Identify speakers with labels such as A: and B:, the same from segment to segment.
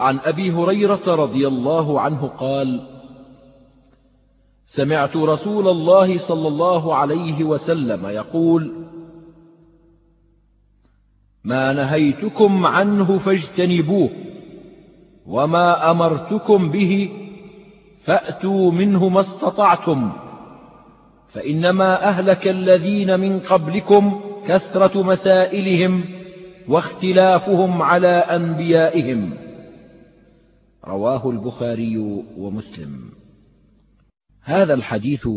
A: عن أبي هريرة رضي الله عنه قال سمعت رسول الله صلى الله عليه وسلم يقول ما نهيتكم عنه فاجتنبوه وما أمرتكم به فأتوا منه ما استطعتم فإنما أهلك الذين من قبلكم كثرة مسائلهم واختلافهم على أنبيائهم. رواه البخاري ومسلم. هذا الحديث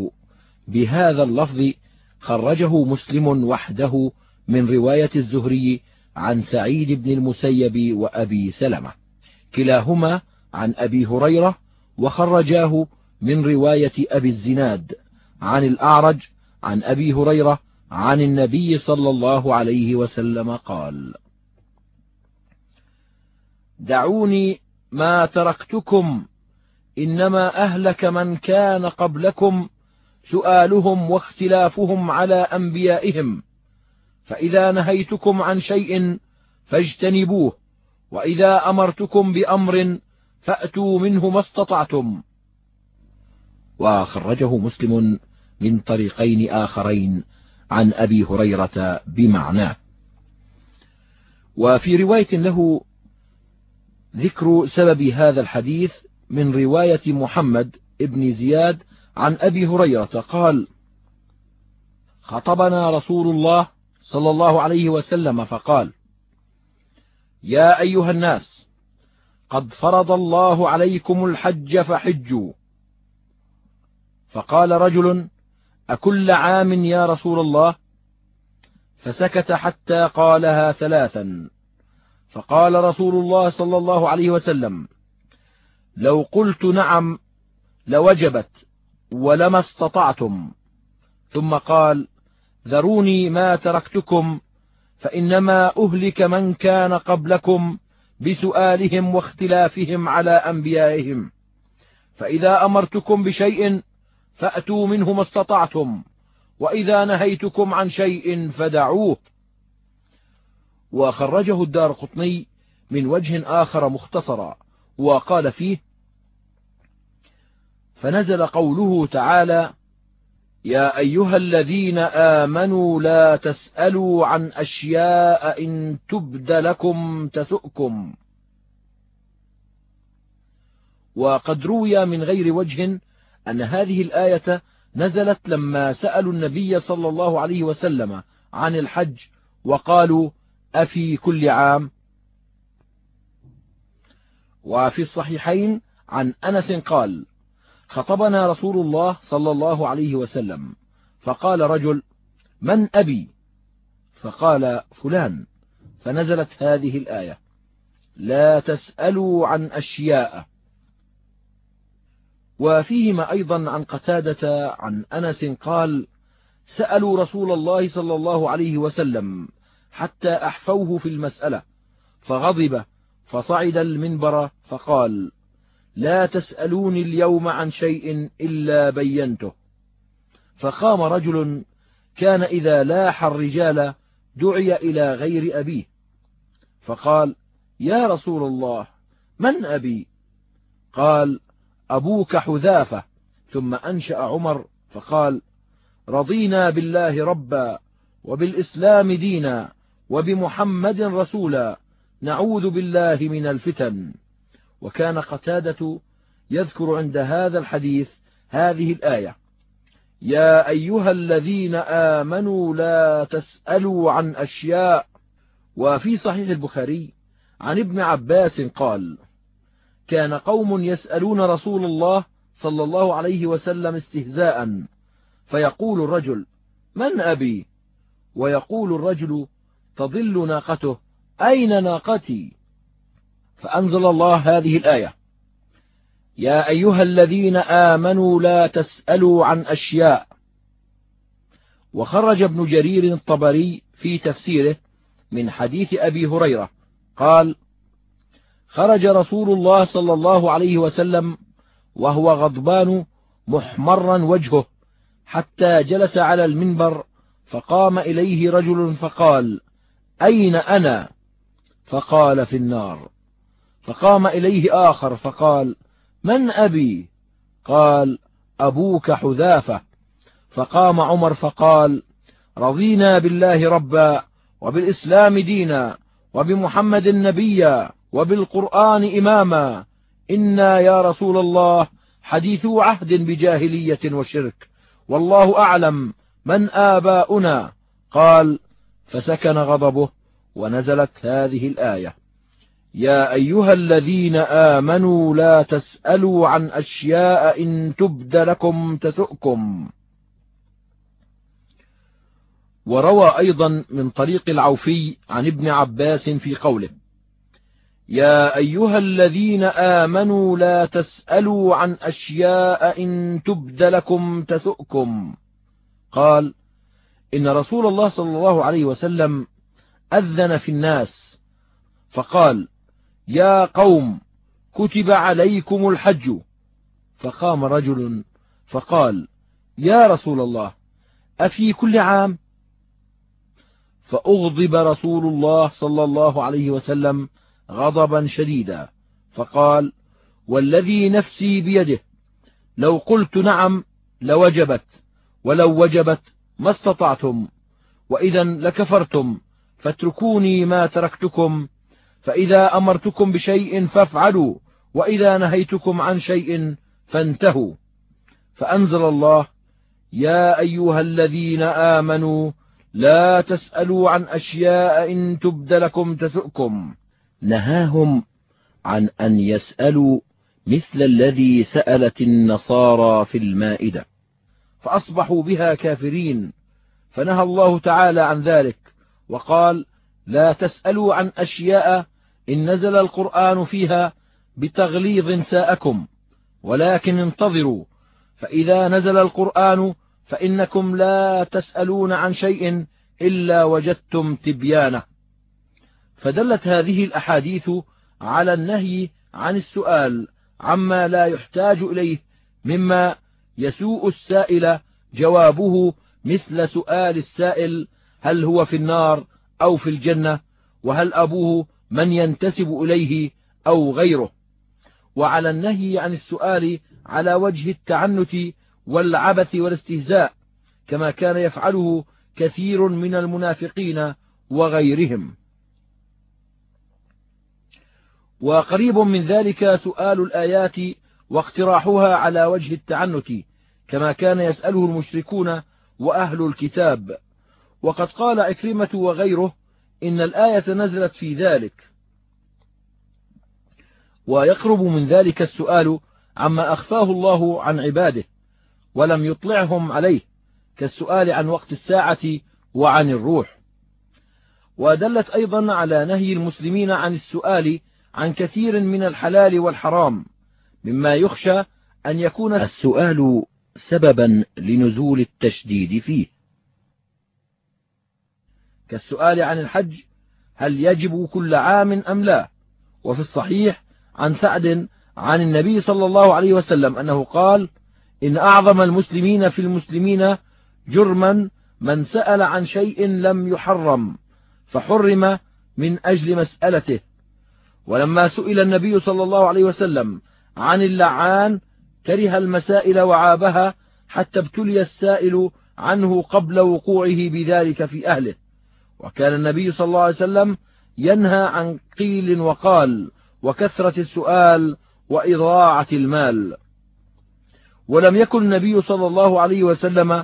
A: بهذا اللفظ خرجه مسلم وحده من رواية الزهري عن سعيد بن المسيب وأبي سلمة. كلاهما عن أبي هريرة وخرجاه من رواية أبي الزناد عن الأعرج عن أبي هريرة عن النبي صلى الله عليه وسلم قال دعوني ما تركتكم إنما أهلك من كان قبلكم سؤالهم واختلافهم على أنبيائهم. فإذا نهيتكم عن شيء فاجتنبوه وإذا أمرتكم بأمر فأتوا منه ما استطعتم. وخرجه مسلم من طريقين آخرين عن أبي هريرة بمعناه وفي رواية له ذكر سبب هذا الحديث من رواية محمد بن زياد عن أبي هريرة. قال خطبنا رسول الله صلى الله عليه وسلم فقال يا أيها الناس قد فرض الله عليكم الحج فحجوا. فقال رجل أكل عام يا رسول الله؟ فسكت حتى قالها ثلاثا. فقال رسول الله صلى الله عليه وسلم لو قلت نعم لوجبت ولما استطعتم. ثم قال ذروني ما تركتكم فإنما أهلك من كان قبلكم بسؤالهم واختلافهم على أنبيائهم. فإذا أمرتكم بشيء فأتوا منه ما استطعتم وإذا نهيتكم عن شيء فدعوه. وخرجه الدار قطني من وجه آخر مختصرا وقال فيه فنزل قوله تعالى يا أيها الذين آمنوا لا تسألوا عن أشياء إن تبد لكم تسؤكم. وقد روي من غير وجه أن هذه الآية نزلت لما سألوا النبي صلى الله عليه وسلم عن الحج وقالوا أفي كل عام. وفي الصحيحين عن أنس قال خطبنا رسول الله صلى الله عليه وسلم فقال رجل من أبي؟ فقال فلان. فنزلت هذه الآية لا تسألوا عن أشياء. وفيهما أيضا عن قتادة عن أنس قال سألوا رسول الله صلى الله عليه وسلم حتى أحفوه في المسألة. فغضب فصعد المنبر فقال لا تسألوني اليوم عن شيء إلا بينته. فقام رجل كان إذا لاح الرجال دعي إلى غير أبيه. فقال يا رسول الله من أبي؟ قال أبوك حذافة. ثم أنشأ عمر فقال رضينا بالله ربا وبالإسلام دينا وبمحمد رسولا نعوذ بالله من الفتن. وكان قتادة يذكر عند هذا الحديث هذه الآية يا أيها الذين آمنوا لا تسألوا عن أشياء. وفي صحيح البخاري عن ابن عباس قال كان قوم يسألون رسول الله صلى الله عليه وسلم استهزاء فيقول الرجل من أبي؟ ويقول الرجل تضل ناقته. أين ناقتي؟ فأنزل الله هذه الآية. يا أيها الذين آمنوا لا تسألوا عن أشياء. وخرج ابن جرير الطبري في تفسيره من حديث أبي هريرة. قال خرج رسول الله صلى الله عليه وسلم وهو غضبان محمرا وجهه حتى جلس على المنبر فقام إليه رجل فقال أين أنا؟ فقال في النار. فقام إليه آخر فقال من أبي؟ قال أبوك حذافة. فقام عمر فقال رضينا بالله ربا وبالإسلام دينا وبمحمد نبيا وبالقرآن إماما. إنا يا رسول الله حديثو عهد بجاهلية وشرك. والله أعلم من آباؤنا. قال فسكن غضبه ونزلت هذه الآية. يا أيها الذين آمنوا لا تسألوا عن أشياء إن تبد لكم تسؤكم. وروى أيضا من طريق العوفي عن ابن عباس في قوله يا أيها الذين آمنوا لا تسألوا عن أشياء إن تبد لكم تسؤكم. قال إن رسول الله صلى الله عليه وسلم أذن في الناس فقال يا قوم كتب عليكم الحج. فقام رجل فقال يا رسول الله أفي كل عام؟ فأغضب رسول الله صلى الله عليه وسلم غضبا شديدا فقال والذي نفسي بيده لو قلت نعم لوجبت ولو وجبت ما استطعتم وإذا لكفرتم فاتركوني ما تركتكم فإذا أمرتكم بشيء فافعلوا وإذا نهيتكم عن شيء فانتهوا. فأنزل الله يا أيها الذين آمنوا لا تسألوا عن أشياء إن تبد لكم تسؤكم. نهاهم عن أن يسألوا مثل الذي سألت النصارى في المائدة. فأصبحوا بها كافرين. فنهى الله تعالى عن ذلك وقال لا تسألوا عن أشياء إن نزل القرآن فيها بتغليظ ساءكم ولكن انتظروا فإذا نزل القرآن فإنكم لا تسألون عن شيء إلا وجدتم تبيانه. فدلت هذه الأحاديث على النهي عن السؤال عما لا يحتاج إليه مما يسوء السائل جوابه مثل سؤال السائل هل هو في النار أو في الجنة وهل أبوه من ينتسب إليه أو غيره. وعلى النهي عن السؤال على وجه التعنت والعبث والاستهزاء كما كان يفعله كثير من المنافقين وغيرهم. وقريب من ذلك سؤال الآيات واقتراحها على وجه التعنت كما كان يسأله المشركون وأهل الكتاب. وقد قال عكرمة وغيره إن الآية نزلت في ذلك. ويقرب من ذلك السؤال عما أخفاه الله عن عباده ولم يطلعهم عليه كالسؤال عن وقت الساعة وعن الروح. ودلت أيضا على نهي المسلمين عن السؤال عن كثير من الحلال والحرام. مما يخشى أن يكون السؤال سببا لنزول التشديد فيه. كالسؤال عن الحج هل يجب كل عام أم لا؟ وفي الصحيح عن سعد عن النبي صلى الله عليه وسلم أنه قال إن أعظم المسلمين في المسلمين جرما من سأل عن شيء لم يحرم فحرم من أجل مسألته. ولما سئل النبي صلى الله عليه وسلم عن اللعان كره المسائل وعابها حتى ابتلي السائل عنه قبل وقوعه بذلك في أهله. وكان النبي صلى الله عليه وسلم ينهى عن قيل وقال وكثرة السؤال وإضاعة المال. ولم يكن النبي صلى الله عليه وسلم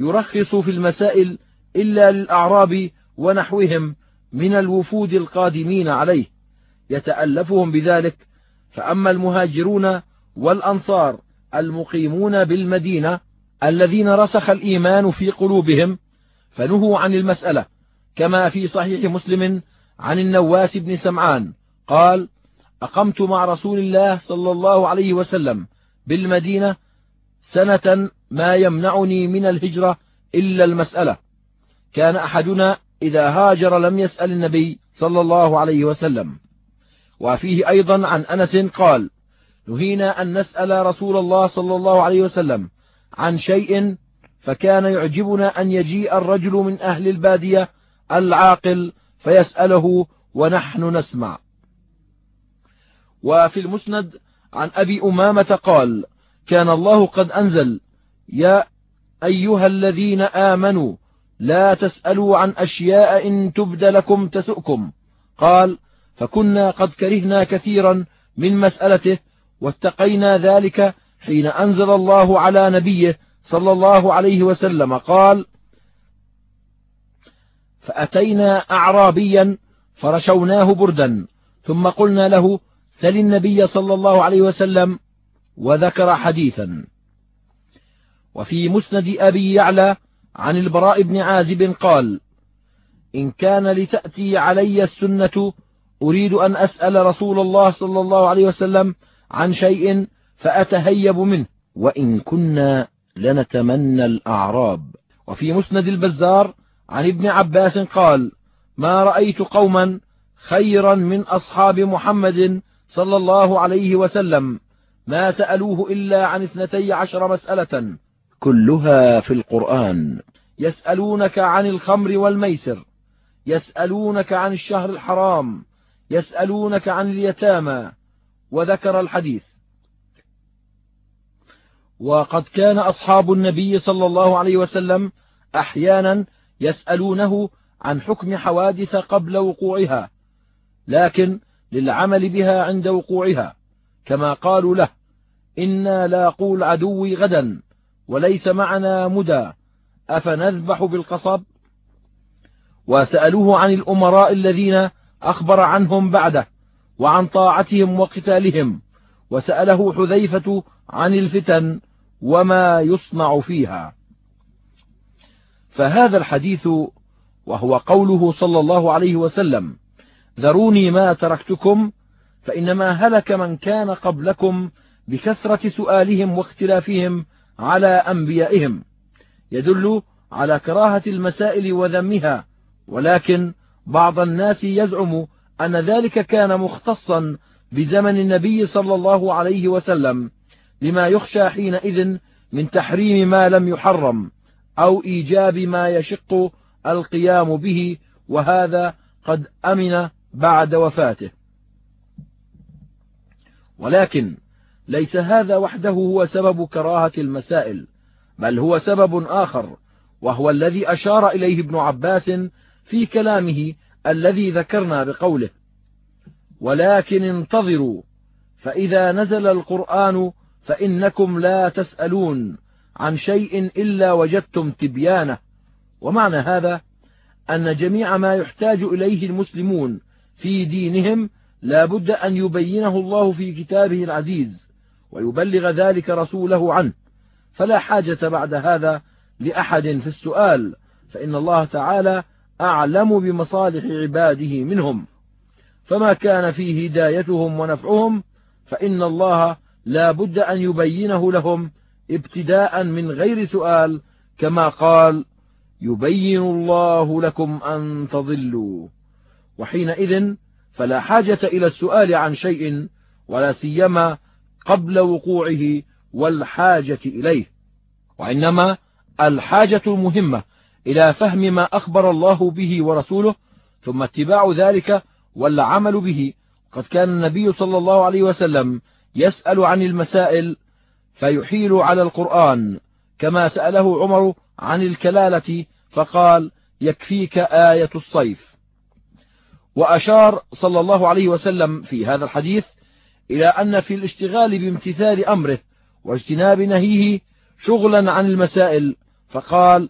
A: يرخص في المسائل إلا للأعراب ونحوهم من الوفود القادمين عليه يتألفهم بذلك فأما المهاجرون والأنصار المقيمون بالمدينة الذين رسخ الإيمان في قلوبهم فنهوا عن المسألة كما في صحيح مسلم عن النواس بن سمعان قال أقمت مع رسول الله صلى الله عليه وسلم بالمدينة سنة ما يمنعني من الهجرة إلا المسألة. كان أحدنا إذا هاجر لم يسأل النبي صلى الله عليه وسلم. وفيه أيضا عن أنس قال نهينا أن نسأل رسول الله صلى الله عليه وسلم عن شيء فكان يعجبنا أن يجيء الرجل من أهل البادية العاقل فيسأله ونحن نسمع. وفي المسند عن أبي أمامة قال كان الله قد أنزل يا أيها الذين آمنوا لا تسألوا عن أشياء إن تبد لكم تسؤكم. قال فكنا قد كرهنا كثيرا من مسألته واتقينا ذلك حين أنزل الله على نبيه صلى الله عليه وسلم قال فأتينا أعرابيا فرشوناه بردا ثم قلنا له سل النبي صلى الله عليه وسلم وذكر حديثا. وفي مسند أبي يعلى عن البراء بن عازب قال إن كان لتأتي علي السنة أريد أن أسأل رسول الله صلى الله عليه وسلم عن شيء فأتهيب منه وإن كنا لنتمنى الأعراب. وفي مسند البزار عن ابن عباس قال ما رأيت قوما خيرا من أصحاب محمد صلى الله عليه وسلم. ما سألوه إلا عن اثنتي عشر مسألة كلها في القرآن. يسألونك عن الخمر والميسر يسألونك عن الشهر الحرام يسألونك عن اليتامى وذكر الحديث. وقد كان أصحاب النبي صلى الله عليه وسلم أحيانا يسألونه عن حكم حوادث قبل وقوعها لكن للعمل بها عند وقوعها كما قالوا له إنا لاقوا العدو غدا وليس معنا مدى أفنذبح بالقصب وسألوه عن الأمراء الذين أخبر عنهم بعده وعن طاعتهم وقتالهم وسأله حذيفة عن الفتن وما يصنع فيها. فهذا الحديث وهو قوله صلى الله عليه وسلم ذروني ما تركتكم فإنما هلك من كان قبلكم بكثرة سؤالهم واختلافهم على أنبيائهم يدل على كراهة المسائل وذمها ولكن بعض الناس يزعم أن ذلك كان مختصا بزمن النبي صلى الله عليه وسلم لما يخشى حينئذ من تحريم ما لم يحرم أو إيجاب ما يشق القيام به وهذا قد أمن بعد وفاته. ولكن ليس هذا وحده هو سبب كراهة المسائل بل هو سبب آخر وهو الذي أشار إليه ابن عباس في كلامه الذي ذكرنا بقوله ولكن انتظروا فإذا نزل القرآن فإنكم لا تسألون عن شيء إلا وجدتم تبيانه. ومعنى هذا أن جميع ما يحتاج إليه المسلمون في دينهم لا بد أن يبينه الله في كتابه العزيز ويبلغ ذلك رسوله عنه. فلا حاجة بعد هذا لأحد في السؤال فإن الله تعالى أعلم بمصالح عباده منهم. فما كان فيه هدايتهم ونفعهم فإن الله لا بد أن يبينه لهم ابتداء من غير سؤال كما قال يبين الله لكم أن تضلوا. وحينئذ فلا حاجة إلى السؤال عن شيء ولا سيما قبل وقوعه والحاجة إليه. وإنما الحاجة المهمة إلى فهم ما أخبر الله به ورسوله ثم اتباع ذلك والعمل به. قد كان النبي صلى الله عليه وسلم يسأل عن المسائل فيحيل على القرآن كما سأله عمر عن الكلالة فقال يكفيك آية الصيف. وأشار صلى الله عليه وسلم في هذا الحديث إلى أن في الاشتغال بامتثال أمره واجتناب نهيه شغلا عن المسائل فقال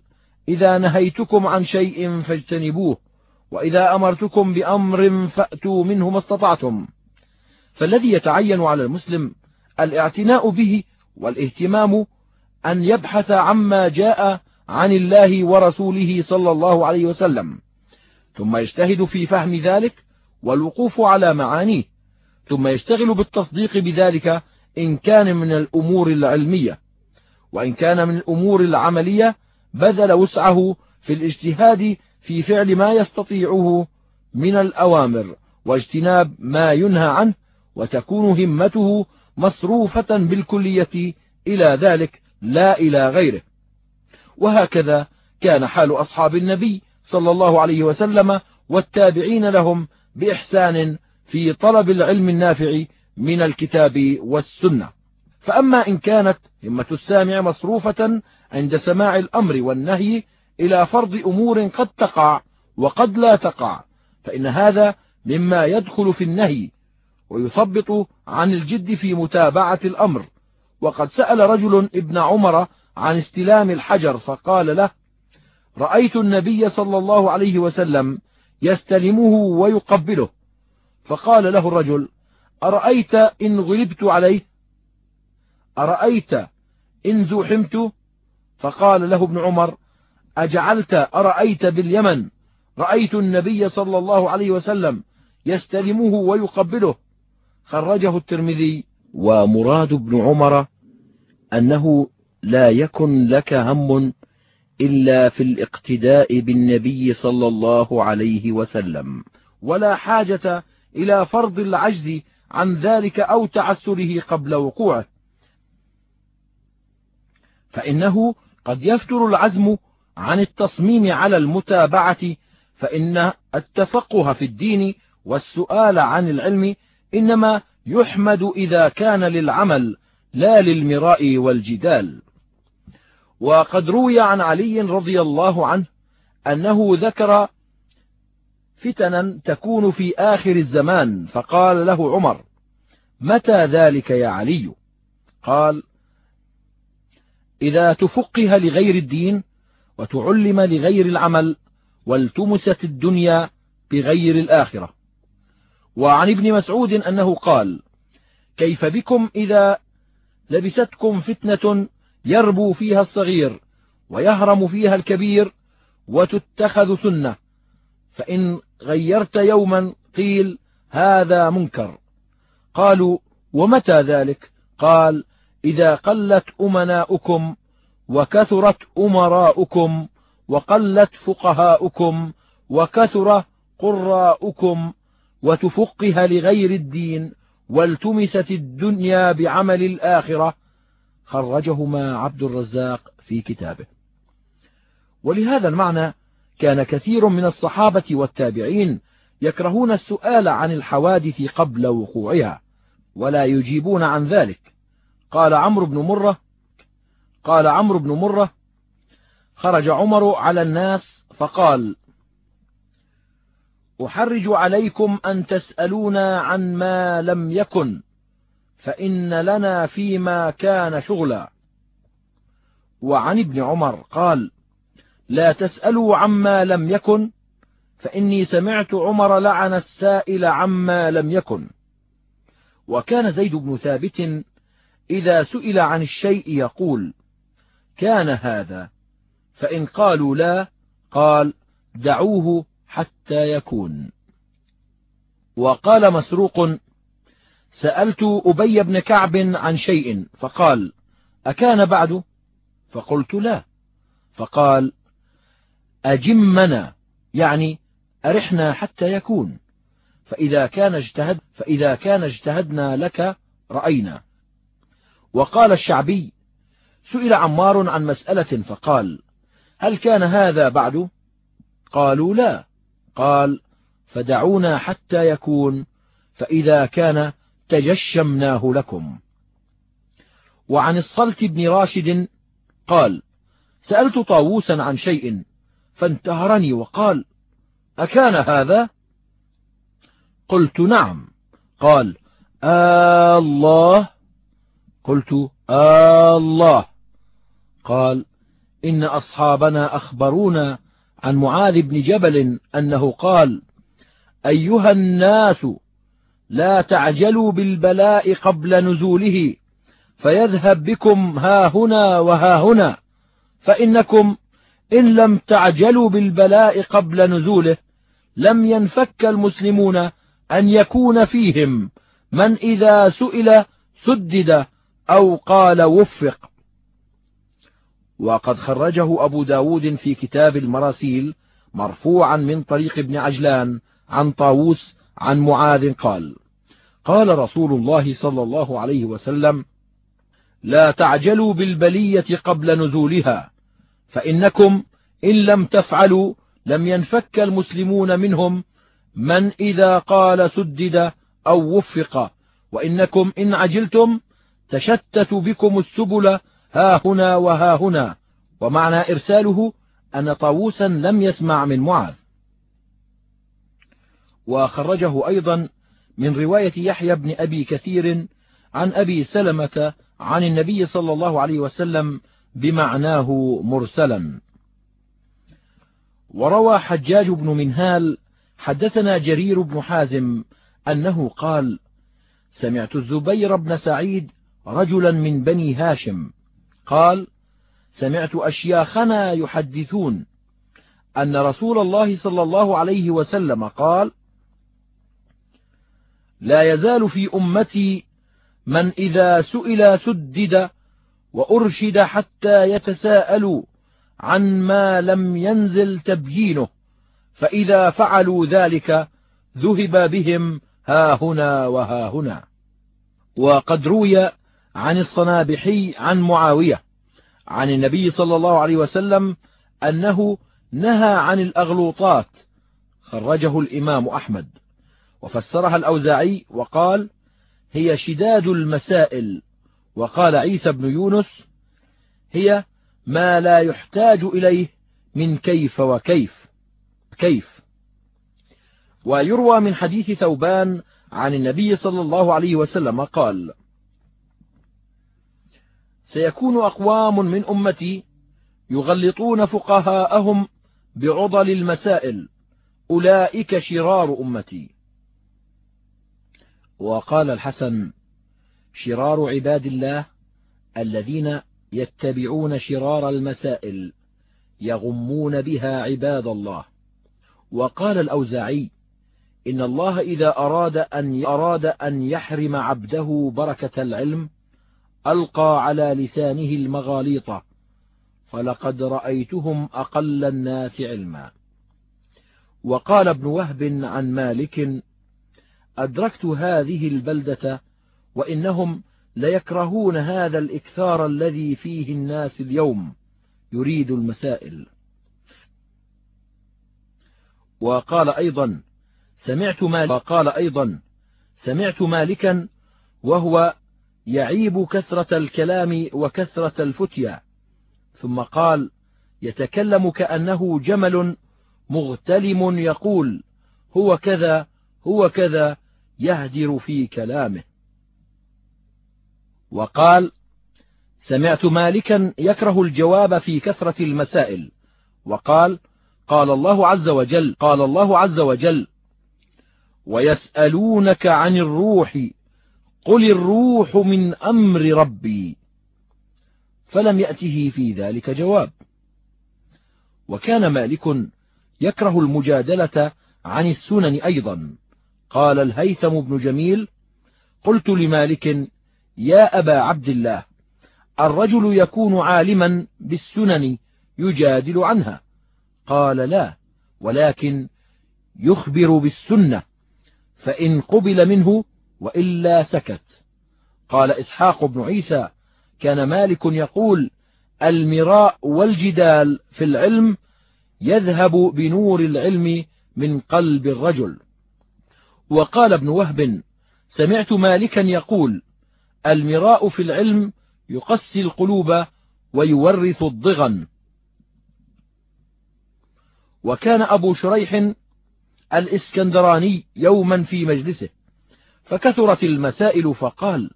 A: إذا نهيتكم عن شيء فاجتنبوه وإذا أمرتكم بأمر فأتوا منه ما استطعتم. فالذي يتعين على المسلم الاعتناء به والاهتمام أن يبحث عما جاء عن الله ورسوله صلى الله عليه وسلم ثم يجتهد في فهم ذلك والوقوف على معانيه ثم يشتغل بالتصديق بذلك إن كان من الأمور العلمية وإن كان من الأمور العملية بذل وسعه في الاجتهاد في فعل ما يستطيعه من الأوامر واجتناب ما ينهى عنه وتكون همته مصروفة بالكلية إلى ذلك لا إلى غيره. وهكذا كان حال أصحاب النبي صلى الله عليه وسلم والتابعين لهم بإحسان في طلب العلم النافع من الكتاب والسنة. فأما إن كانت همة السامع مصروفة عند سماع الأمر والنهي إلى فرض أمور قد تقع وقد لا تقع فإن هذا مما يدخل في النهي ويثبط عن الجد في متابعة الأمر. وقد سأل رجل ابن عمر عن استلام الحجر فقال له رأيت النبي صلى الله عليه وسلم يستلمه ويقبله. فقال له الرجل أرأيت إن غلبت عليه؟ أرأيت إن زوحمت؟ فقال له ابن عمر أجعلت أرأيت باليمن؟ رأيت النبي صلى الله عليه وسلم يستلمه ويقبله. خرجه الترمذي. ومراد ابن عمر أنه لا يكن لك هم إلا في الاقتداء بالنبي صلى الله عليه وسلم ولا حاجة إلى فرض العجز عن ذلك أو تعسره قبل وقوعه. فإنه قد يفتر العزم عن التصميم على المتابعة فإن التفقه في الدين والسؤال عن العلم إنما يحمد إذا كان للعمل لا للمراء والجدال. وقد روي عن علي رضي الله عنه أنه ذكر فتنا تكون في آخر الزمان فقال له عمر متى ذلك يا علي؟ قال إذا تفقه لغير الدين وتعلم لغير العمل والتمست الدنيا بغير الآخرة. وعن ابن مسعود أنه قال كيف بكم إذا لبستكم فتنة يربو فيها الصغير ويهرم فيها الكبير وتتخذ سنة فإن غيرت يوما قيل هذا منكر قالوا ومتى ذلك؟ قال إذا قلت أمناؤكم وكثرت أمراؤكم وقلت فقهاؤكم وكثر قراؤكم وتفقه لغير الدين والتمست الدنيا بعمل الآخرة خرجهما عبد الرزاق في كتابه. ولهذا المعنى كان كثير من الصحابة والتابعين يكرهون السؤال عن الحوادث قبل وقوعها ولا يجيبون عن ذلك. قال عمرو بن مرة قال عمرو بن مرة خرج عمر على الناس فقال أحرج عليكم أن تسألونا عن ما لم يكن فإن لنا فيما كان شغلا. وعن ابن عمر قال لا تسألوا عما لم يكن فإني سمعت عمر لعن السائل عما لم يكن. وكان زيد بن ثابت إذا سئل عن الشيء يقول كان هذا؟ فإن قالوا لا قال دعوه حتى يكون. وقال مسروق سألت أبي بن كعب عن شيء. فقال أكان بعد؟ فقلت لا. فقال أجمنا يعني أرحنا حتى يكون. فإذا كان اجتهد فإذا كان اجتهدنا لك رأينا. وقال الشعبي سئل عمار عن مسألة فقال هل كان هذا بعد؟ قالوا لا. قال فدعونا حتى يكون فإذا كان تجشمناه لكم. وعن الصلت بن راشد قال سألت طاووسا عن شيء فانتهرني وقال أكان هذا؟ قلت نعم. قال آه الله قلت آه الله. قال إن أصحابنا أخبرونا عن معاذ بن جبل أنه قال أيها الناس لا تعجلوا بالبلاء قبل نزوله فيذهب بكم ها هنا وها هنا فإنكم إن لم تعجلوا بالبلاء قبل نزوله لم ينفك المسلمون أن يكون فيهم من إذا سئل سدد. أو قال وفق. وقد خرجه أبو ب داود في كتاب المراسيل مرفوعا من طريق ابن عجلان عن طاووس عن معاذ قال قال رسول الله صلى الله عليه وسلم لا تعجلوا بالبلية قبل نزولها فإنكم إن لم تفعلوا لم ينفك المسلمون منهم من إذا قال سدد أو وفق وإنكم إن عجلتم تشتت بكم السبل ها هنا وها هنا. ومعنى إرساله أن طاووسا لم يسمع من معاذ. وخرجه أيضا من رواية يحيى بن أبي كثير عن أبي سلمة عن النبي صلى الله عليه وسلم بمعناه مرسلا. وروى حجاج بن منهال حدثنا جرير بن حازم أنه قال سمعت الزبير بن سعيد رجلا من بني هاشم. قال سمعت أشياخنا يحدثون أن رسول الله صلى الله عليه وسلم قال لا يزال في أمتي من إذا سئل سدد وأرشد حتى يتساءلوا عن ما لم ينزل تبيينه فإذا فعلوا ذلك ذهب بهم ها هنا وها هنا. وقد روي عن الصنابحي عن معاوية عن النبي صلى الله عليه وسلم أنه نهى عن الأغلوطات خرجه الإمام أحمد. وفسرها الأوزاعي وقال هي شداد المسائل وقال عيسى بن يونس هي ما لا يحتاج إليه من كيف وكيف كيف ويروى من حديث ثوبان عن النبي صلى الله عليه وسلم قال سيكون أقوام من أمتي يغلطون فقهاءهم بعضل المسائل. أولئك شرار أمتي. وقال الحسن شرار عباد الله الذين يتبعون شرار المسائل يغمون بها عباد الله. وقال الأوزاعي إن الله إذا أراد أن, أراد أن يحرم عبده بركة العلم ألقى على لسانه المغاليط فلقد رأيتهم أقل الناس علما. وقال ابن وهب عن مالك أدركت هذه البلدة وإنهم ليكرهون هذا الإكثار الذي فيه الناس اليوم يريد المسائل. وقال أيضا سمعت مالك وقال أيضا سمعت مالكا وهو يعيب كثرة الكلام وكثرة الفتيا. ثم قال يتكلم كأنه جمل مغتلم يقول هو كذا هو كذا يهدر في كلامه. وقال سمعت مالكا يكره الجواب في كثرة المسائل. وقال قال الله عز وجل قال الله عز وجل ويسألونك عن الروح قل الروح من أمر ربي. فلم يأته في ذلك جواب. وكان مالك يكره المجادلة عن السنن أيضا. قال الهيثم بن جميل قلت لمالك يا أبا عبد الله الرجل يكون عالما بالسنن يجادل عنها؟ قال لا ولكن يخبر بالسنة فإن قبل منه وإلا سكت. قال إسحاق بن عيسى كان مالك يقول المراء والجدال في العلم يذهب بنور العلم من قلب الرجل. وقال ابن وهب سمعت مالكا يقول المراء في العلم يقسي القلوب ويورث الضغن. وكان أبو شريح الإسكندراني يوما في مجلسه. فكثرت المسائل فقال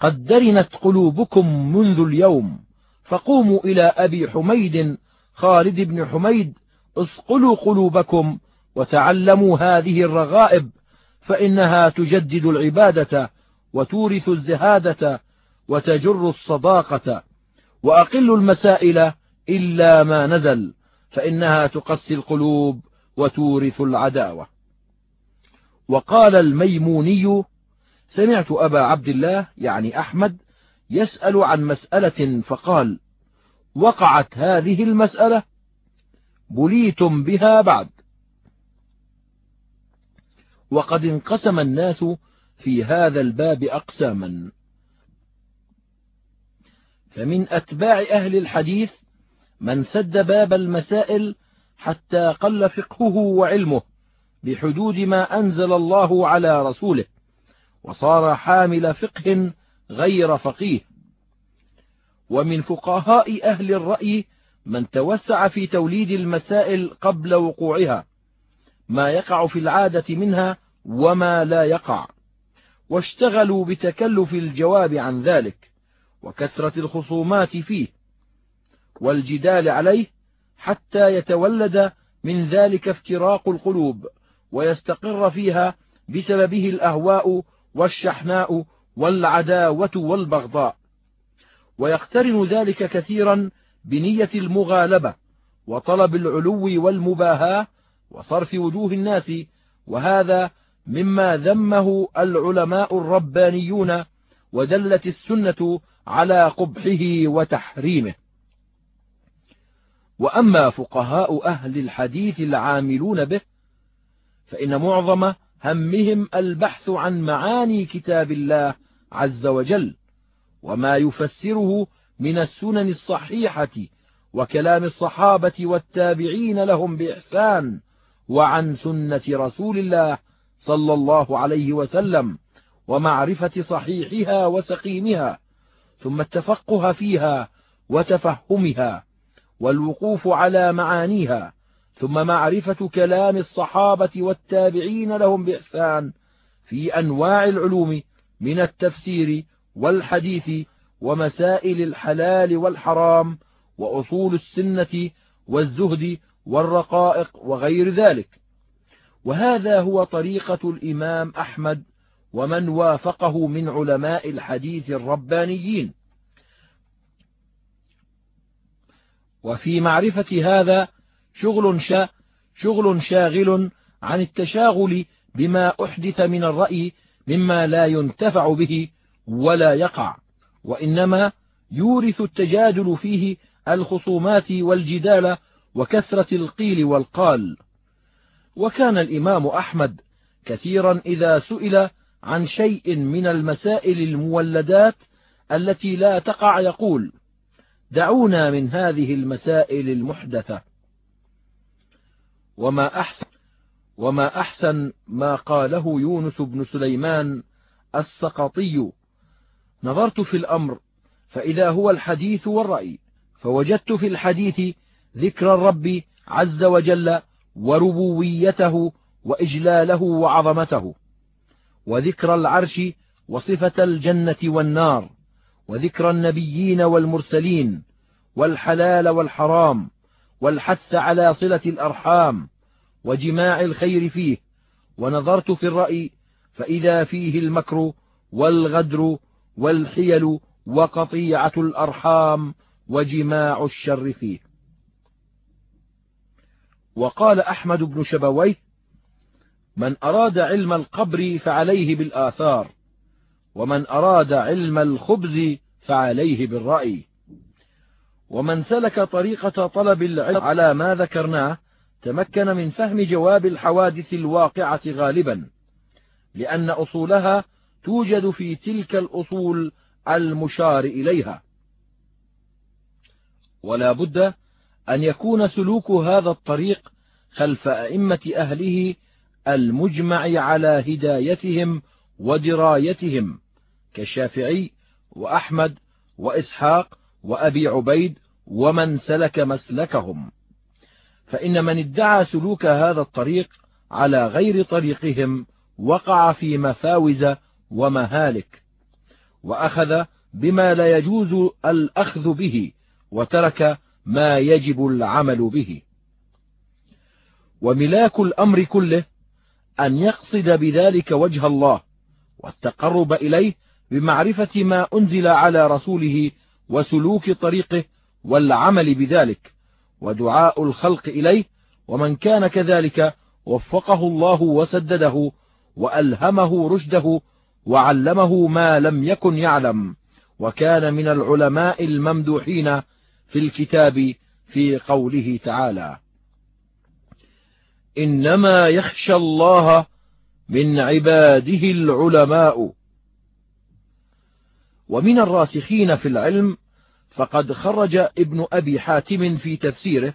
A: قد درنت قلوبكم منذ اليوم فقوموا إلى أبي حميد خالد بن حميد اصقلوا قلوبكم وتعلموا هذه الرغائب فإنها تجدد العبادة وتورث الزهادة وتجر الصداقة وأقل المسائل إلا ما نزل فإنها تقسي القلوب وتورث العداوة. وقال الميموني سمعت أبا عبد الله يعني أحمد يسأل عن مسألة فقال وقعت هذه المسألة بليتم بها بعد. وقد انقسم الناس في هذا الباب أقساما. فمن أتباع أهل الحديث من سد باب المسائل حتى قل فقهه وعلمه. بحدود ما أنزل الله على رسوله وصار حامل فقه غير فقيه. ومن فقهاء أهل الرأي من توسع في توليد المسائل قبل وقوعها ما يقع في العادة منها وما لا يقع. واشتغلوا بتكلف الجواب عن ذلك وكثرة الخصومات فيه. والجدال عليه حتى يتولد من ذلك افتراق القلوب. ويستقر فيها بسببه الأهواء والشحناء والعداوة والبغضاء. ويقترن ذلك كثيرا بنية المغالبة وطلب العلو والمباهاة وصرف وجوه الناس وهذا مما ذمه العلماء الربانيون ودلت السنة على قبحه وتحريمه. وأما فقهاء أهل الحديث العاملون به فإن معظم همهم البحث عن معاني كتاب الله عز وجل وما يفسره من السنن الصحيحة وكلام الصحابة والتابعين لهم بإحسان وعن سنة رسول الله صلى الله عليه وسلم ومعرفة صحيحها وسقيمها ثم التفقه فيها وتفهمها والوقوف على معانيها ثم معرفة كلام الصحابة والتابعين لهم بإحسان في أنواع العلوم من التفسير والحديث ومسائل الحلال والحرام وأصول السنة والزهد والرقائق وغير ذلك. وهذا هو طريقة الإمام أحمد ومن وافقه من علماء الحديث الربانيين. وفي معرفة هذا شغل, شا شغل شاغل عن التشاغل بما أحدث من الرأي مما لا ينتفع به ولا يقع وإنما يورث التجادل فيه الخصومات والجدال وكثرة القيل والقال. وكان الإمام أحمد كثيرا إذا سئل عن شيء من المسائل المولدات التي لا تقع يقول دعونا من هذه المسائل المحدثة وما أحسن وما أحسن ما قاله يونس بن سليمان السقطي. نظرت في الأمر فإذا هو الحديث والرأي فوجدت في الحديث ذكر الرب عز وجل وربويته وإجلاله وعظمته وذكر العرش وصفة الجنة والنار وذكر النبيين والمرسلين والحلال والحرام والحث على صلة الأرحام وجماع الخير فيه ونظرت في الرأي فإذا فيه المكر والغدر والحيل وقطيعة الأرحام وجماع الشر فيه. وقال أحمد بن شبويه من أراد علم القبر فعليه بالآثار ومن أراد علم الخبز فعليه بالرأي. ومن سلك طريقة طلب العلم على ما ذكرناه تمكن من فهم جواب الحوادث الواقعة غالبا لأن أصولها توجد في تلك الأصول المشار إليها. ولا بد أن يكون سلوك هذا الطريق خلف أئمة أهله المجمع على هدايتهم ودرايتهم كالشافعي وأحمد وإسحاق وأبي عبيد ومن سلك مسلكهم. فإن من ادعى سلوك هذا الطريق على غير طريقهم وقع في مفاوز ومهالك وأخذ بما لا يجوز الأخذ به وترك ما يجب العمل به. وملاك الأمر كله أن يقصد بذلك وجه الله والتقرب إليه بمعرفة ما أنزل على رسوله وسلوك طريقه والعمل بذلك ودعاء الخلق إليه ومن كان كذلك وفقه الله وسدده وألهمه رشده وعلمه ما لم يكن يعلم. وكان من العلماء الممدوحين في الكتاب في قوله تعالى إنما يخشى الله من عباده العلماء. ومن الراسخين في العلم فقد خرج ابن أبي حاتم في تفسيره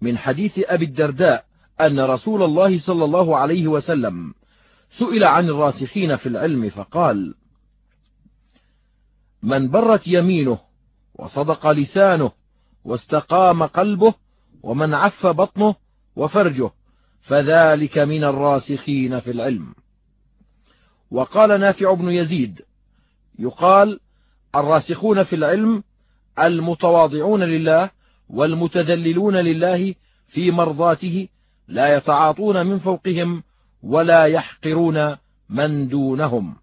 A: من حديث أبي الدرداء أن رسول الله صلى الله عليه وسلم سئل عن الراسخين في العلم فقال من برت يمينه وصدق لسانه واستقام قلبه ومن عف بطنه وفرجه فذلك من الراسخين في العلم. وقال نافع بن يزيد يقال الراسخون في العلم المتواضعون لله والمتذللون لله في مرضاته لا يتعاطون من فوقهم ولا يحقرون من دونهم.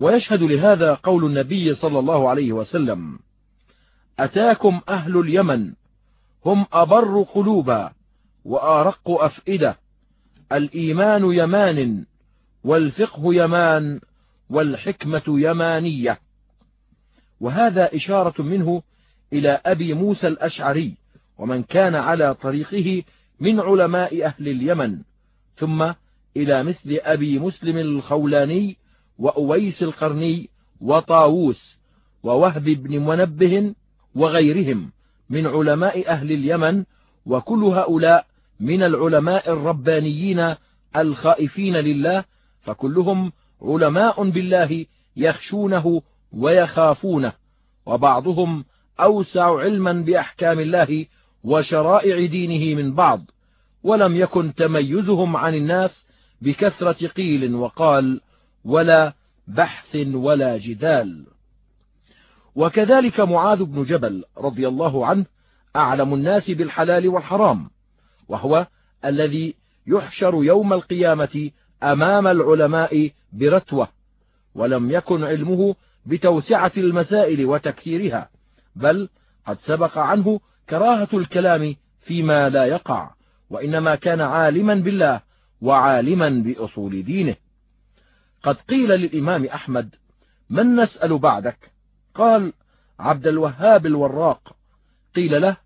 A: ويشهد لهذا قول النبي صلى الله عليه وسلم أتاكم أهل اليمن هم أبر قلوبا وأرق أفئدة الإيمان يمان والفقه يمان والحكمة يمانية. وهذا إشارة منه إلى أبي موسى الأشعري ومن كان على طريقه من علماء أهل اليمن ثم إلى مثل أبي مسلم الخولاني وأويس القرني وطاووس ووهب بن منبه وغيرهم من علماء أهل اليمن وكل هؤلاء من العلماء الربانيين الخائفين لله فكلهم علماء بالله يخشونه ويخافونه وبعضهم أوسع علما بأحكام الله وشرائع دينه من بعض ولم يكن تميزهم عن الناس بكثرة قيل وقال ولا بحث ولا جدال. وكذلك معاذ بن جبل رضي الله عنه أعلم الناس بالحلال والحرام وهو الذي يحشر يوم القيامة أمام العلماء برتوة ولم يكن علمه بتوسعة المسائل وتكثيرها بل قد سبق عنه كراهة الكلام فيما لا يقع وإنما كان عالما بالله وعالما بأصول دينه. قد قيل للإمام أحمد من نسأل بعدك؟ قال عبد الوهاب الوراق. قيل له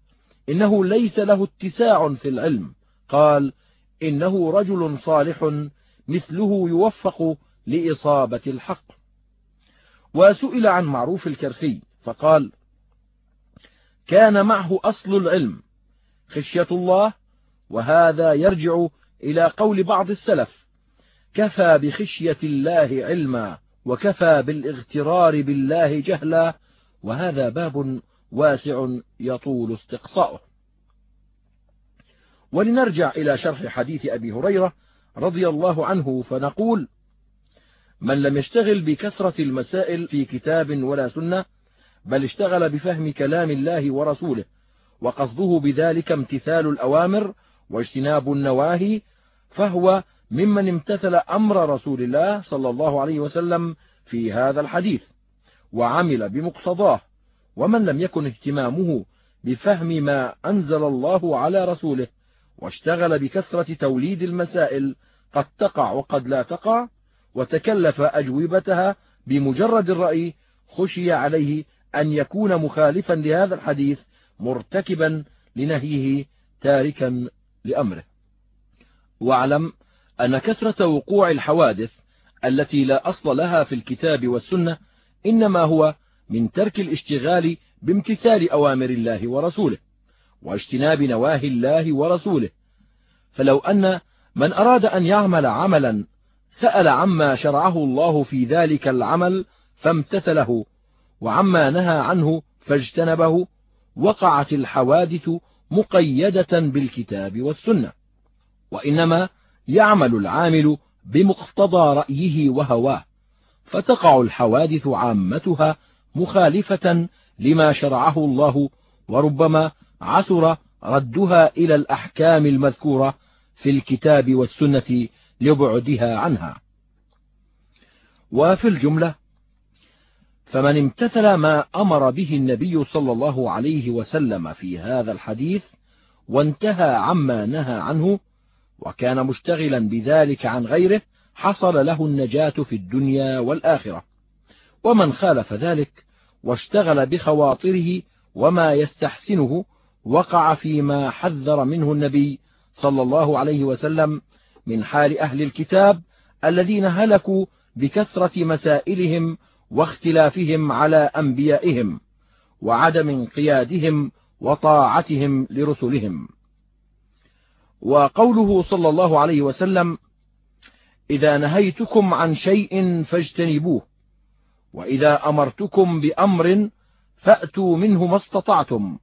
A: إنه ليس له اتساع في العلم. قال إنه رجل صالح مثله يوفق لإصابة الحق. وسئل عن معروف الكرخي فقال كان معه أصل العلم خشية الله وهذا يرجع إلى قول بعض السلف كفى بخشية الله علما وكفى بالاغترار بالله جهلا وهذا باب واسع يطول استقصاؤه. ولنرجع إلى شرح حديث أبي هريرة رضي الله عنه فنقول من لم يشتغل بكثرة المسائل في كتاب ولا سنة بل اشتغل بفهم كلام الله ورسوله وقصده بذلك امتثال الأوامر واجتناب النواهي فهو ممن امتثل أمر رسول الله صلى الله عليه وسلم في هذا الحديث وعمل بمقتضاه ومن لم يكن اهتمامه بفهم ما أنزل الله على رسوله واشتغل بكثرة توليد المسائل قد تقع وقد لا تقع وتكلف أجوبتها بمجرد الرأي خشي عليه أن يكون مخالفا لهذا الحديث مرتكبا لنهيه تاركا لأمره. واعلم أن كثرة وقوع الحوادث التي لا أصل لها في الكتاب والسنة إنما هو من ترك الاشتغال بامتثال أوامر الله ورسوله واجتناب نواهي الله ورسوله. فلو أن من أراد أن يعمل عملا سأل عما شرعه الله في ذلك العمل فامتثله وعما نهى عنه فاجتنبه وقعت الحوادث مقيدة بالكتاب والسنة وإنما يعمل العامل بمقتضى رأيه وهواه فتقع الحوادث عامتها مخالفة لما شرعه الله وربما عثر ردها إلى الأحكام المذكورة في الكتاب والسنة لبعدها عنها. وفي الجملة فمن امتثل ما أمر به النبي صلى الله عليه وسلم في هذا الحديث وانتهى عما نهى عنه وكان مشتغلا بذلك عن غيره حصل له النجاة في الدنيا والآخرة. ومن خالف ذلك واشتغل بخواطره وما يستحسنه وقع فيما حذر منه النبي صلى الله عليه وسلم من حال أهل الكتاب الذين هلكوا بكثرة مسائلهم واختلافهم على أنبيائهم وعدم انقيادهم وطاعتهم لرسلهم. وقوله صلى الله عليه وسلم إذا نهيتكم عن شيء فاجتنبوه وإذا أمرتكم بأمر فأتوا منه ما استطعتم.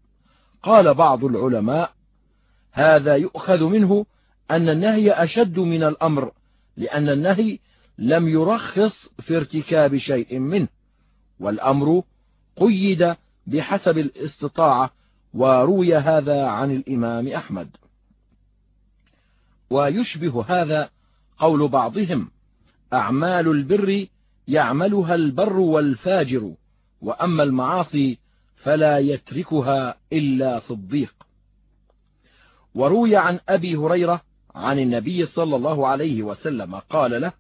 A: قال بعض العلماء هذا يؤخذ منه أن النهي أشد من الأمر لأن النهي لم يرخص في ارتكاب شيء منه والأمر قيد بحسب الاستطاعة وروي هذا عن الإمام أحمد. ويشبه هذا قول بعضهم أعمال البر يعملها البر والفاجر وأما المعاصي فلا يتركها إلا صديق. وروي عن أبي هريرة عن النبي صلى الله عليه وسلم قال له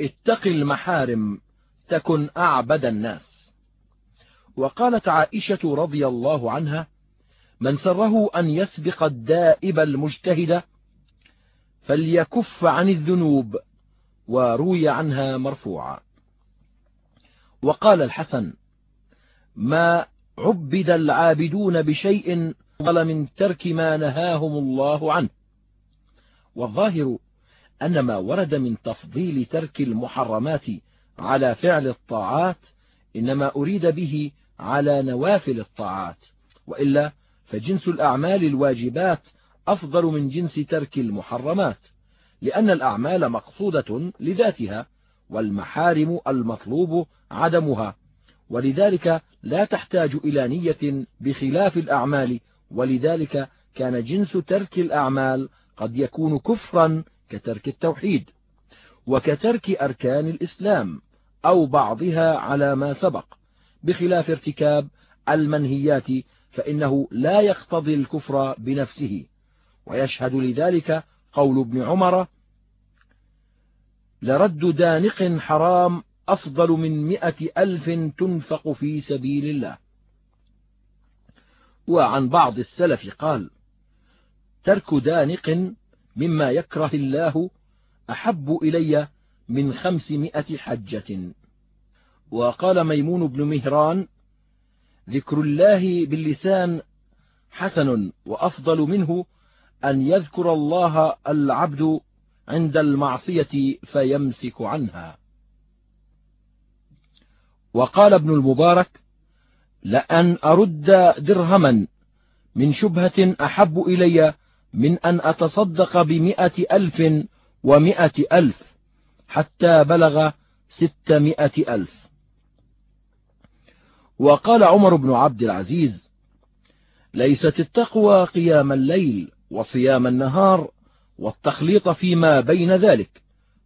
A: اتق المحارم تكن أعبد الناس. وقالت عائشة رضي الله عنها من سره أن يسبق الدائب المجتهد فليكف عن الذنوب وروي عنها مرفوعا. وقال الحسن ما عبد العابدون بشيء قل من ترك ما نهاهم الله عنه. والظاهر أن ما ورد من تفضيل ترك المحرمات على فعل الطاعات إنما أريد به على نوافل الطاعات وإلا فجنس الأعمال الواجبات أفضل من جنس ترك المحرمات لأن الأعمال مقصودة لذاتها والمحارم المطلوب عدمها ولذلك لا تحتاج إلى نية بخلاف الأعمال ولذلك كان جنس ترك الأعمال قد يكون كفرا كترك التوحيد وكترك أركان الإسلام أو بعضها على ما سبق بخلاف ارتكاب المنهيات فإنه لا يقتضي الكفر بنفسه. ويشهد لذلك قول ابن عمر لرد دانق حرام أفضل من م ألف تنفق في سبيل الله. وعن بعض السلف قال ترك دانق مما يكره الله أحب إلي من خمسمائة حجة. وقال ميمون بن مهران ذكر الله باللسان حسن وأفضل منه أن يذكر الله العبد عند المعصية فيمسك عنها. وقال ابن المبارك لأن أرد درهما من شبهة أحب إلي من أن أتصدق بمئة ألف ومئة ألف حتى بلغ ستمائة ألف. وقال عمر بن عبد العزيز ليست التقوى قيام الليل وصيام النهار والتخليط فيما بين ذلك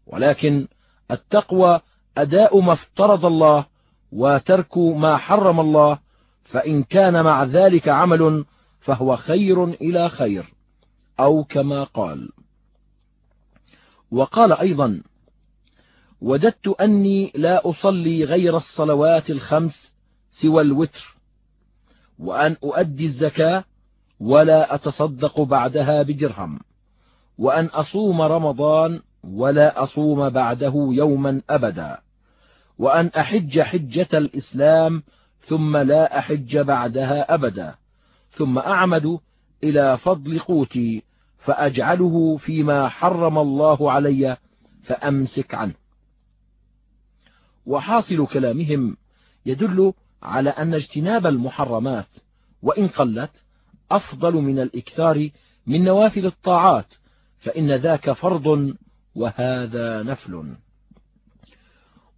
A: ولكن التقوى أداء ما افترض الله وترك ما حرم الله فإن كان مع ذلك عمل فهو خير إلى خير. أو كما قال. وقال أيضا وددت أني لا أصلي غير الصلوات الخمس سوى الوتر وأن أؤدي الزكاة ولا أتصدق بعدها بدرهم وأن أصوم رمضان ولا أصوم بعده يوما أبدا وأن أحج حجة الإسلام ثم لا أحج بعدها أبدا ثم أعمد إلى فضل قوتي فأجعله فيما حرم الله علي فأمسك عنه. وحاصل كلامهم يدل على أن اجتناب المحرمات وإن قلت أفضل من الإكثار من نوافل الطاعات فإن ذاك فرض وهذا نفل.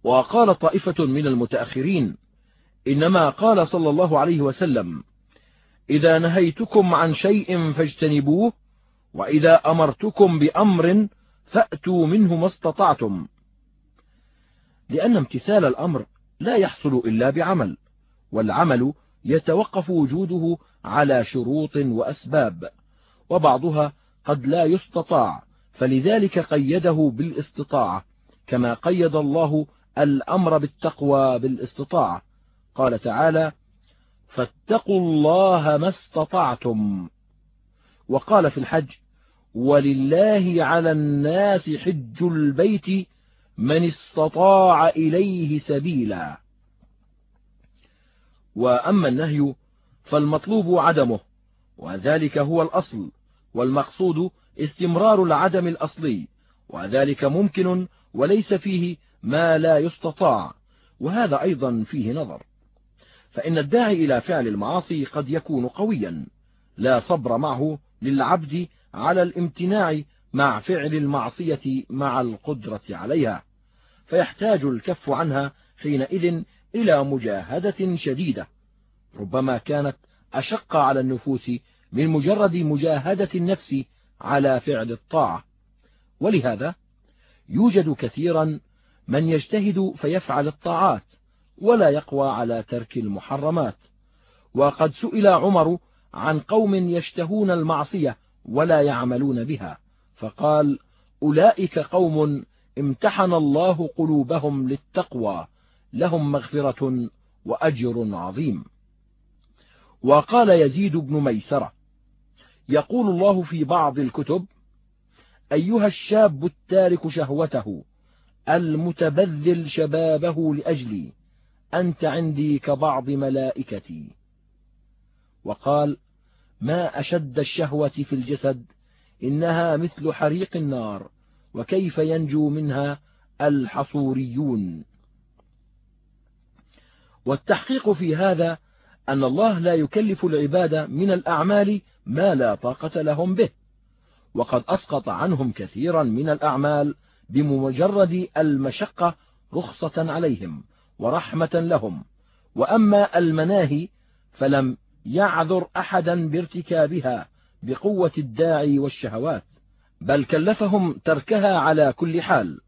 A: وقال طائفة من المتأخرين إنما قال صلى الله عليه وسلم إذا نهيتكم عن شيء فاجتنبوه وإذا أمرتكم بأمر فأتوا منه ما استطعتم. لأن امتثال الأمر لا يحصل إلا بعمل والعمل يتوقف وجوده على شروط وأسباب وبعضها قد لا يستطاع فلذلك قيده بالاستطاعة كما قيد الله الأمر بالتقوى بالاستطاعة. قال تعالى فاتقوا الله ما استطعتم. وقال في الحج ولله على الناس حج البيت من استطاع إليه سبيلا. وأما النهي فالمطلوب عدمه وذلك هو الأصل والمقصود استمرار العدم الأصلي وذلك ممكن وليس فيه ما لا يستطاع وهذا أيضا فيه نظر. فإن الداعي إلى فعل المعاصي قد يكون قويا. لا صبر معه للعبد على الامتناع مع فعل المعصية مع القدرة عليها. فيحتاج الكف عنها حينئذ إلى مجاهدة شديدة. ربما كانت أشق على النفوس من مجرد مجاهدة النفس على فعل الطاعة. ولهذا يوجد كثيرا من يجتهد فيفعل الطاعات. ولا يقوى على ترك المحرمات. وقد سئل عمر عن قوم يشتهون المعصية ولا يعملون بها. فقال أولئك قوم امتحن الله قلوبهم للتقوى لهم مغفرة وأجر عظيم. وقال يزيد بن ميسرة يقول الله في بعض الكتب أيها الشاب التارك شهوته المتبذل شبابه لأجلي. أنت عندي كبعض ملائكتي. وقال ما أشد الشهوة في الجسد إنها مثل حريق النار وكيف ينجو منها الحصوريون. والتحقيق في هذا أن الله لا يكلف العباد من الأعمال ما لا طاقة لهم به. وقد أسقط عنهم كثيرا من الأعمال بمجرد المشقة رخصة عليهم ورحمة لهم. وأما المناهي فلم يعذر أحدا بارتكابها بقوة الداعي والشهوات بل كلفهم تركها على كل حال.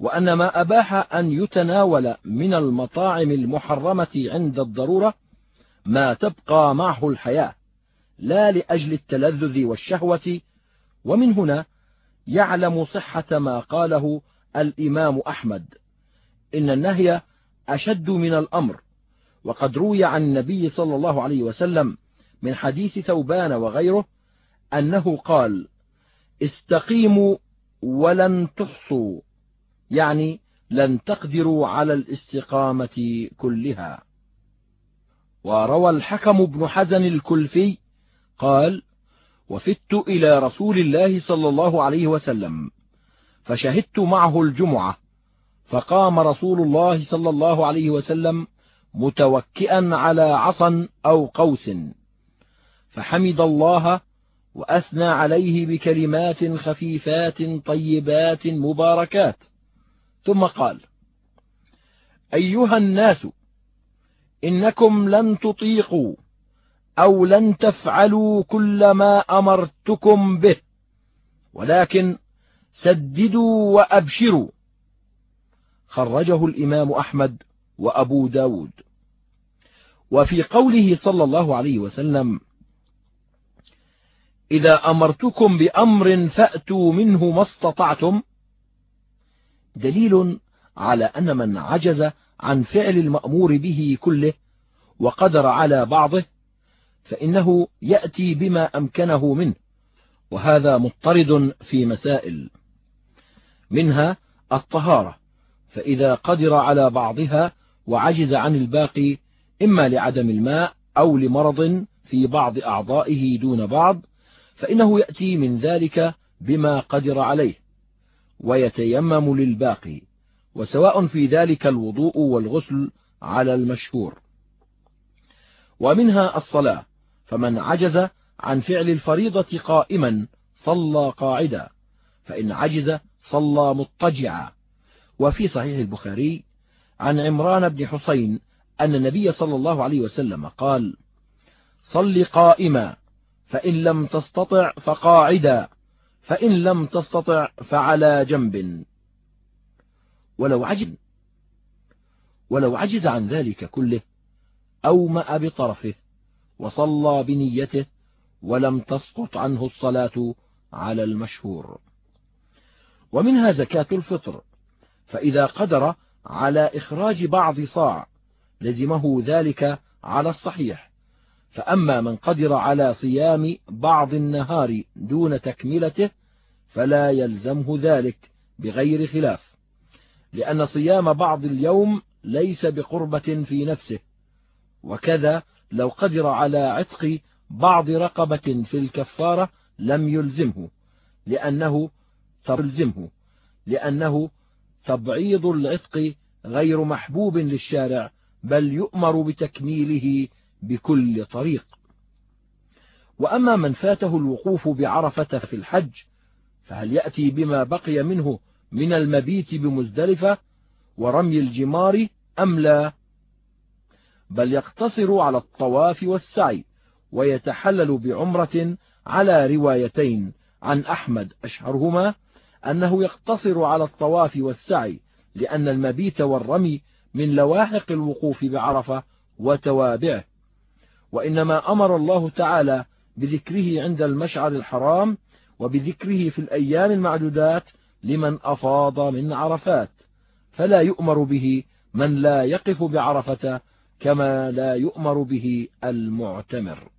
A: وأن ما أباح أن يتناول من المطاعم المحرمة عند الضرورة ما تبقى معه الحياة لا لأجل التلذذ والشهوة. ومن هنا يعلم صحة ما قاله الإمام أحمد إن النهي أشد من الأمر. وقد روي عن النبي صلى الله عليه وسلم من حديث ثوبان وغيره أنه قال استقيموا ولن تحصوا. يعني لن تقدروا على الاستقامة كلها. وروى الحكم بن حزن الكلفي قال وفدت إلى رسول الله صلى الله عليه وسلم فشهدت معه الجمعة فقام رسول الله صلى الله عليه وسلم متوكئا على عصا أو قوس فحمد الله وأثنى عليه بكلمات خفيفات طيبات مباركات. ثم قال أيها الناس إنكم لن تطيقوا أو لن تفعلوا كل ما أمرتكم به ولكن سددوا وأبشروا خرجه الإمام أحمد وأبو داود. وفي قوله صلى الله عليه وسلم إذا أمرتكم بأمر فأتوا منه ما استطعتم دليل على أن من عجز عن فعل المأمور به كله وقدر على بعضه فإنه يأتي بما أمكنه منه وهذا مضطرد في مسائل منها الطهارة. فإذا قدر على بعضها وعجز عن الباقي إما لعدم الماء أو لمرض في بعض أعضائه دون بعض فإنه يأتي من ذلك بما قدر عليه ويتيمم للباقي وسواء في ذلك الوضوء والغسل على المشهور. ومنها الصلاة فمن عجز عن فعل الفريضة قائما صلى قاعدا فإن عجز صلى مضطجعا. وفي صحيح البخاري عن عمران بن حسين أن النبي صلى الله عليه وسلم قال صل قائما فإن لم تستطع فقاعدا فإن لم تستطع فعلى جنب. ولو عجز ولو عجز عن ذلك كله أومأ بطرفه وصلى بنيته ولم تسقط عنه الصلاة على المشهور. ومنها زكاة الفطر. فإذا قدر على إخراج بعض صاع لزمه ذلك على الصحيح. فأما من قدر على صيام بعض النهار دون تكملته فلا يلزمه ذلك بغير خلاف لأن صيام بعض اليوم ليس بقربة في نفسه. وكذا لو قدر على عتق بعض رقبة في الكفارة لم يلزمه لأنه تلزمه لأنه تبعيض العتق غير محبوب للشارع بل يؤمر بتكميله بكل طريق. وأما من فاته الوقوف بعرفة في الحج فهل يأتي بما بقي منه من المبيت بمزدلفة ورمي الجمار أم لا؟ بل يقتصر على الطواف والسعي ويتحلل بعمرة على روايتين عن أحمد أشهرهما أنه يقتصر على الطواف والسعي لأن المبيت والرمي من لواحق الوقوف بعرفة وتوابعه. وإنما أمر الله تعالى بذكره عند المشعر الحرام وبذكره في الأيام المعدودات لمن أفاض من عرفات. فلا يؤمر به من لا يقف بعرفة كما لا يؤمر به المعتمر.